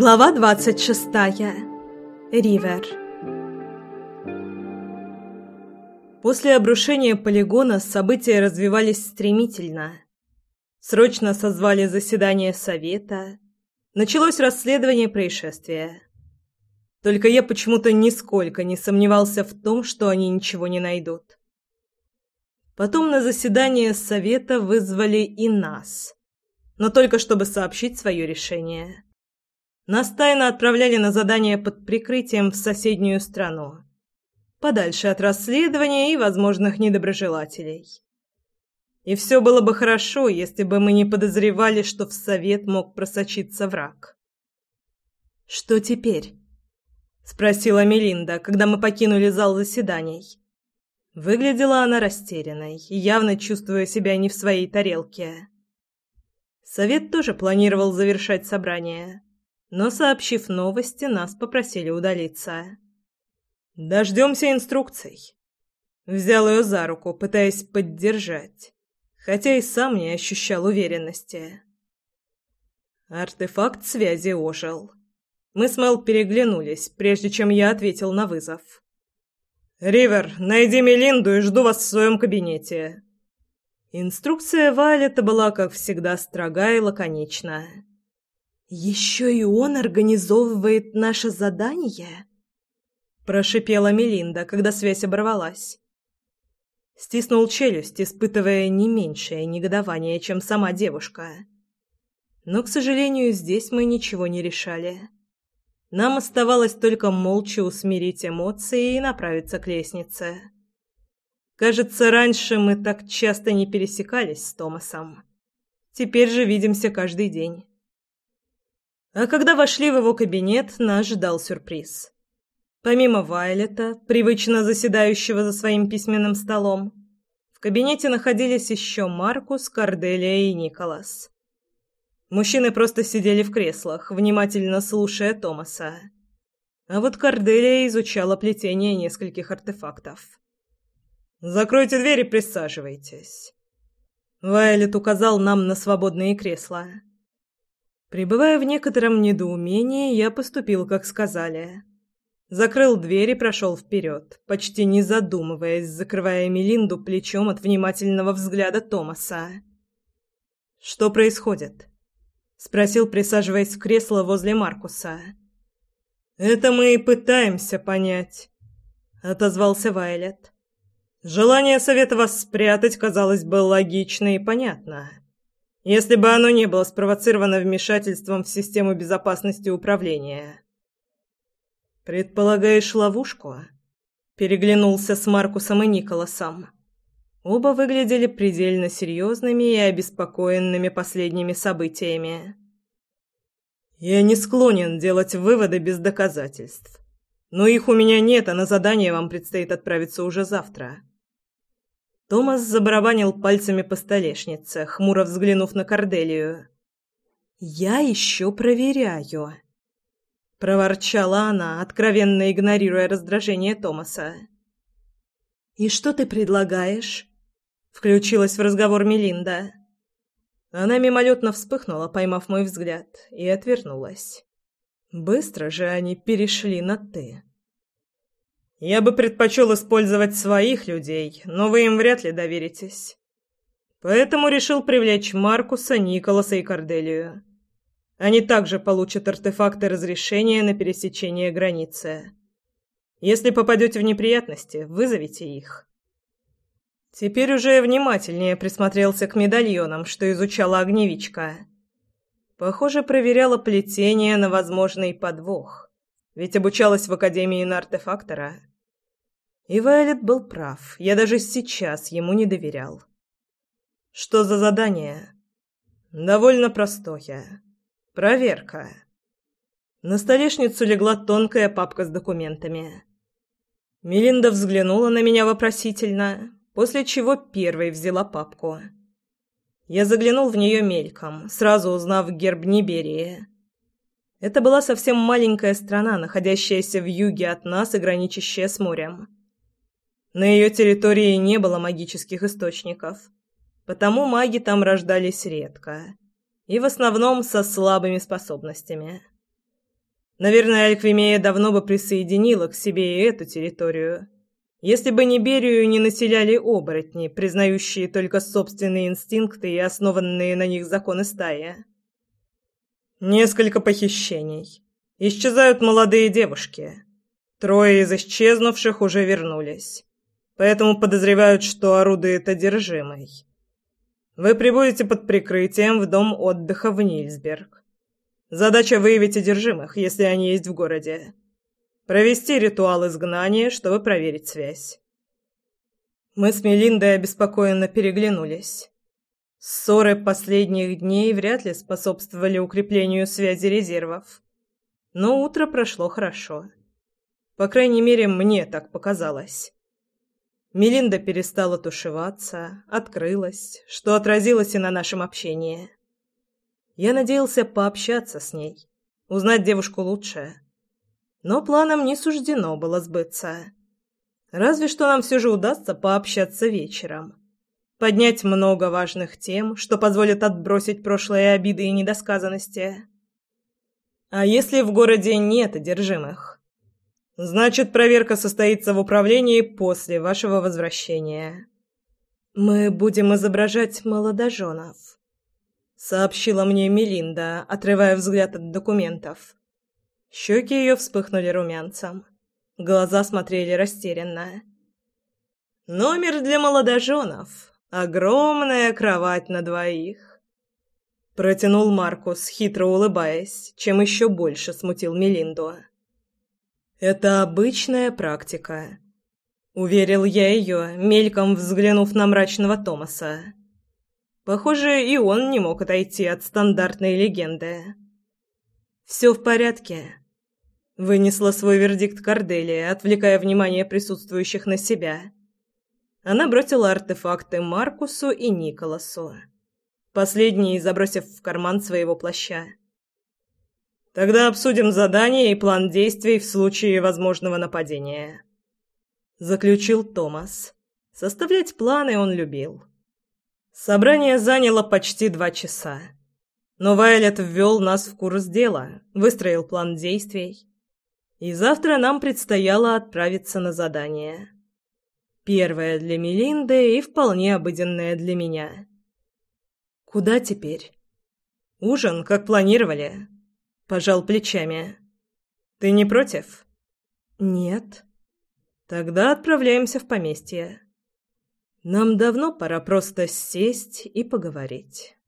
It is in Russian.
Глава двадцать шестая. Ривер. После обрушения полигона события развивались стремительно. Срочно созвали заседание совета. Началось расследование происшествия. Только я почему-то нисколько не сомневался в том, что они ничего не найдут. Потом на заседание совета вызвали и нас, но только чтобы сообщить свое решение. Нас тайно отправляли на задание под прикрытием в соседнюю страну, подальше от расследования и возможных недоброжелателей. И все было бы хорошо, если бы мы не подозревали, что в совет мог просочиться враг. «Что теперь?» — спросила Мелинда, когда мы покинули зал заседаний. Выглядела она растерянной, явно чувствуя себя не в своей тарелке. Совет тоже планировал завершать собрание но, сообщив новости, нас попросили удалиться. «Дождемся инструкций». Взял ее за руку, пытаясь поддержать, хотя и сам не ощущал уверенности. Артефакт связи ожил. Мы с Мел переглянулись, прежде чем я ответил на вызов. «Ривер, найди Мелинду и жду вас в своем кабинете». Инструкция Вайлета была, как всегда, строга и лаконична. «Еще и он организовывает наше задание?» Прошипела Мелинда, когда связь оборвалась. Стиснул челюсть, испытывая не меньшее негодование, чем сама девушка. Но, к сожалению, здесь мы ничего не решали. Нам оставалось только молча усмирить эмоции и направиться к лестнице. Кажется, раньше мы так часто не пересекались с Томасом. Теперь же видимся каждый день. А когда вошли в его кабинет, нас ждал сюрприз. Помимо Вайлета, привычно заседающего за своим письменным столом, в кабинете находились еще Маркус, Корделия и Николас. Мужчины просто сидели в креслах, внимательно слушая Томаса. А вот Корделия изучала плетение нескольких артефактов. «Закройте дверь и присаживайтесь». Вайлет указал нам на свободные кресла. Пребывая в некотором недоумении, я поступил, как сказали. Закрыл дверь и прошел вперед, почти не задумываясь, закрывая Мелинду плечом от внимательного взгляда Томаса. «Что происходит?» — спросил, присаживаясь в кресло возле Маркуса. «Это мы и пытаемся понять», — отозвался Вайлет. «Желание совета вас спрятать, казалось бы, логично и понятно если бы оно не было спровоцировано вмешательством в систему безопасности управления. «Предполагаешь ловушку?» Переглянулся с Маркусом и Николасом. Оба выглядели предельно серьезными и обеспокоенными последними событиями. «Я не склонен делать выводы без доказательств. Но их у меня нет, а на задание вам предстоит отправиться уже завтра. Томас забарабанил пальцами по столешнице, хмуро взглянув на Корделию. «Я еще проверяю», — проворчала она, откровенно игнорируя раздражение Томаса. «И что ты предлагаешь?» — включилась в разговор Мелинда. Она мимолетно вспыхнула, поймав мой взгляд, и отвернулась. Быстро же они перешли на «ты». Я бы предпочел использовать своих людей, но вы им вряд ли доверитесь. Поэтому решил привлечь Маркуса, Николаса и Корделию. Они также получат артефакты разрешения на пересечение границы. Если попадете в неприятности, вызовите их. Теперь уже внимательнее присмотрелся к медальонам, что изучала огневичка. Похоже, проверяла плетение на возможный подвох, ведь обучалась в Академии на артефактора. И Вайлет был прав. Я даже сейчас ему не доверял. Что за задание? Довольно простое. Проверка. На столешницу легла тонкая папка с документами. Мелинда взглянула на меня вопросительно, после чего первой взяла папку. Я заглянул в нее мельком, сразу узнав герб Ниберии. Это была совсем маленькая страна, находящаяся в юге от нас и граничащая с морем. На ее территории не было магических источников, потому маги там рождались редко и в основном со слабыми способностями. Наверное, Альквимея давно бы присоединила к себе и эту территорию, если бы не Берию не населяли оборотни, признающие только собственные инстинкты и основанные на них законы стаи. Несколько похищений. Исчезают молодые девушки. Трое из исчезнувших уже вернулись. Поэтому подозревают, что орудует одержимой. Вы прибудете под прикрытием в дом отдыха в Нильсберг. Задача выявить одержимых, если они есть в городе. Провести ритуал изгнания, чтобы проверить связь. Мы с Мелиндой обеспокоенно переглянулись. Ссоры последних дней вряд ли способствовали укреплению связи резервов. Но утро прошло хорошо. По крайней мере, мне так показалось. Мелинда перестала тушеваться, открылась, что отразилось и на нашем общении. Я надеялся пообщаться с ней, узнать девушку лучше. Но планам не суждено было сбыться. Разве что нам все же удастся пообщаться вечером. Поднять много важных тем, что позволит отбросить прошлые обиды и недосказанности. А если в городе нет одержимых? Значит, проверка состоится в управлении после вашего возвращения. Мы будем изображать молодоженов, сообщила мне Мелинда, отрывая взгляд от документов. Щеки ее вспыхнули румянцем. Глаза смотрели растерянно. Номер для молодоженов. Огромная кровать на двоих. Протянул Маркус, хитро улыбаясь, чем еще больше смутил Мелинду. «Это обычная практика», — уверил я ее, мельком взглянув на мрачного Томаса. Похоже, и он не мог отойти от стандартной легенды. «Все в порядке», — вынесла свой вердикт Корделия, отвлекая внимание присутствующих на себя. Она бросила артефакты Маркусу и Николасу последний забросив в карман своего плаща. «Тогда обсудим задание и план действий в случае возможного нападения», — заключил Томас. Составлять планы он любил. Собрание заняло почти два часа. Но Вайлет ввел нас в курс дела, выстроил план действий. И завтра нам предстояло отправиться на задание. Первое для Мелинды и вполне обыденное для меня. Куда теперь? Ужин, как планировали. Пожал плечами. Ты не против? Нет. Тогда отправляемся в поместье. Нам давно пора просто сесть и поговорить.